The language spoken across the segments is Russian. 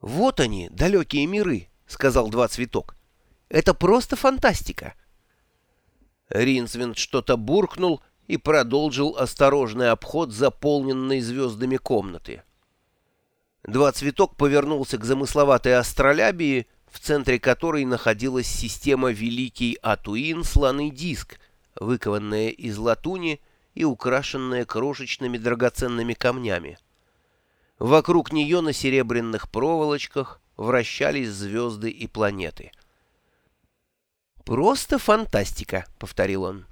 «Вот они, далекие миры», — сказал Два Цветок. «Это просто фантастика». Ринсвинд что-то буркнул и продолжил осторожный обход заполненной звездами комнаты. Два Цветок повернулся к замысловатой астролябии, в центре которой находилась система Великий Атуин слоный диск, выкованная из латуни и украшенная крошечными драгоценными камнями. Вокруг нее на серебряных проволочках вращались звезды и планеты. «Просто фантастика», — повторил он.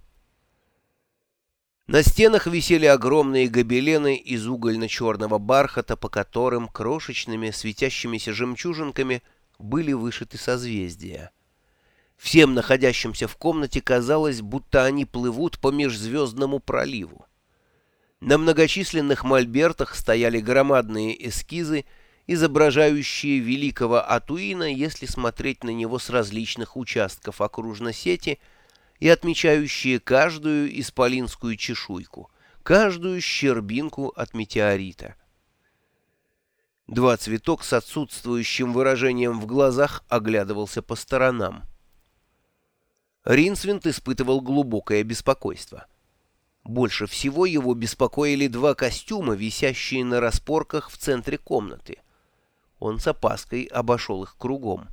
На стенах висели огромные гобелены из угольно-черного бархата, по которым крошечными светящимися жемчужинками были вышиты созвездия. Всем находящимся в комнате казалось, будто они плывут по межзвездному проливу. На многочисленных мольбертах стояли громадные эскизы, изображающие великого Атуина, если смотреть на него с различных участков окружной сети, и отмечающие каждую исполинскую чешуйку, каждую щербинку от метеорита. Два цветок с отсутствующим выражением в глазах оглядывался по сторонам. Ринсвинд испытывал глубокое беспокойство. Больше всего его беспокоили два костюма, висящие на распорках в центре комнаты. Он с опаской обошел их кругом.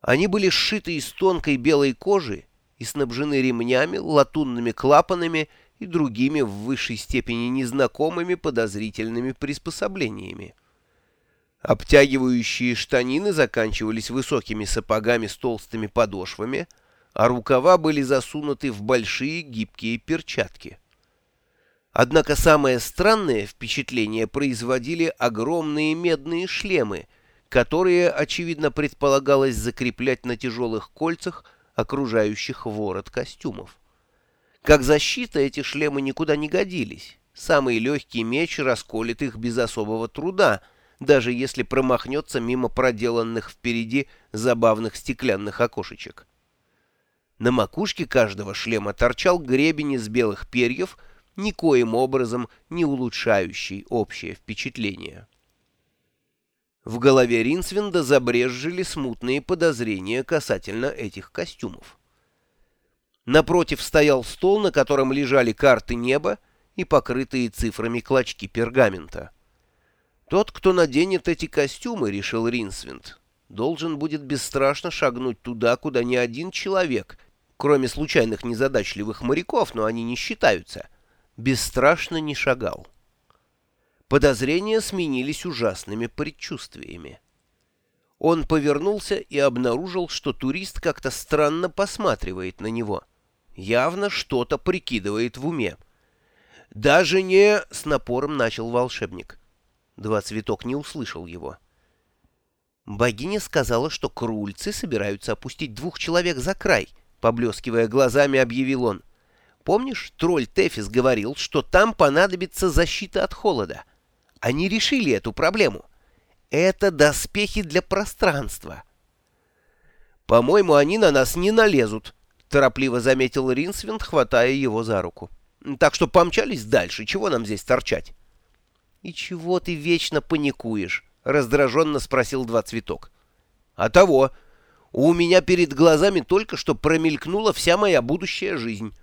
Они были сшиты из тонкой белой кожи и снабжены ремнями, латунными клапанами и другими в высшей степени незнакомыми подозрительными приспособлениями. Обтягивающие штанины заканчивались высокими сапогами с толстыми подошвами — а рукава были засунуты в большие гибкие перчатки. Однако самое странное впечатление производили огромные медные шлемы, которые, очевидно, предполагалось закреплять на тяжелых кольцах, окружающих ворот костюмов. Как защита эти шлемы никуда не годились. Самый легкий меч расколет их без особого труда, даже если промахнется мимо проделанных впереди забавных стеклянных окошечек. На макушке каждого шлема торчал гребень из белых перьев, никоим образом не улучшающий общее впечатление. В голове Ринсвинда забрезжили смутные подозрения касательно этих костюмов. Напротив стоял стол, на котором лежали карты неба и покрытые цифрами клочки пергамента. Тот, кто наденет эти костюмы, решил Ринсвинд, должен будет бесстрашно шагнуть туда, куда ни один человек кроме случайных незадачливых моряков, но они не считаются, бесстрашно не шагал. Подозрения сменились ужасными предчувствиями. Он повернулся и обнаружил, что турист как-то странно посматривает на него. Явно что-то прикидывает в уме. «Даже не...» — с напором начал волшебник. Два цветок не услышал его. Богиня сказала, что крульцы собираются опустить двух человек за край —— поблескивая глазами, объявил он. «Помнишь, тролль Тефис говорил, что там понадобится защита от холода? Они решили эту проблему. Это доспехи для пространства». «По-моему, они на нас не налезут», — торопливо заметил Ринсвинд, хватая его за руку. «Так что помчались дальше. Чего нам здесь торчать?» «И чего ты вечно паникуешь?» — раздраженно спросил Два Цветок. «А того. У меня перед глазами только что промелькнула вся моя будущая жизнь.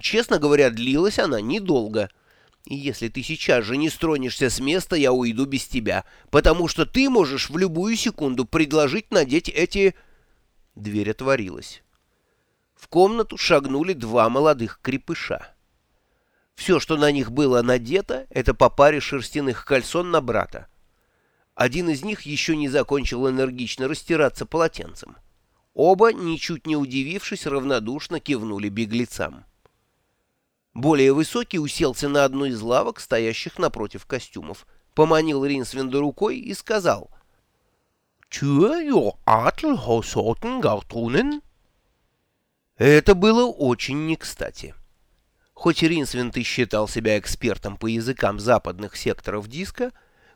Честно говоря, длилась она недолго. И если ты сейчас же не стронешься с места, я уйду без тебя, потому что ты можешь в любую секунду предложить надеть эти...» Дверь отворилась. В комнату шагнули два молодых крепыша. Все, что на них было надето, это по паре шерстяных кальсон на брата. Один из них еще не закончил энергично растираться полотенцем. Оба, ничуть не удивившись, равнодушно кивнули беглецам. Более высокий уселся на одну из лавок, стоящих напротив костюмов, поманил Ринсвинда рукой и сказал Это было очень не кстати. Хоть Ринсвинд и считал себя экспертом по языкам западных секторов диска,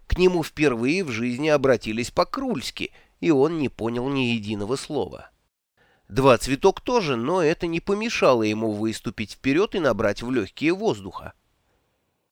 к нему впервые в жизни обратились по-крульски — и он не понял ни единого слова. Два цветок тоже, но это не помешало ему выступить вперед и набрать в легкие воздуха.